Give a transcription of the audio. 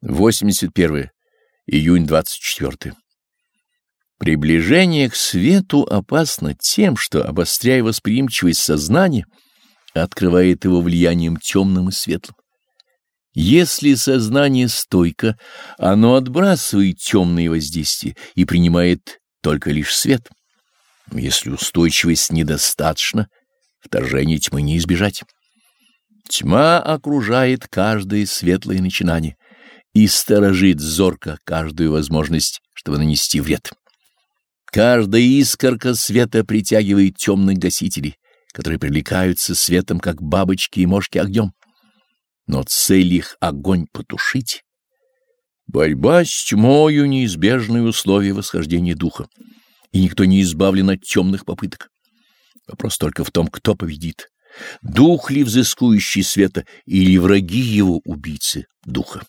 81. Июнь 24. Приближение к свету опасно тем, что, обостряя восприимчивость сознания, открывает его влиянием темным и светлым. Если сознание стойко, оно отбрасывает темные воздействия и принимает только лишь свет. Если устойчивость недостаточно, вторжение тьмы не избежать. Тьма окружает каждое светлое начинание — и сторожит зорко каждую возможность, чтобы нанести вред. Каждая искорка света притягивает темных гасителей, которые привлекаются светом, как бабочки и мошки огнем. Но цель их — огонь потушить. Борьба с тьмою — неизбежное условие восхождения духа, и никто не избавлен от темных попыток. Вопрос только в том, кто победит — дух ли взыскующий света или враги его убийцы духа.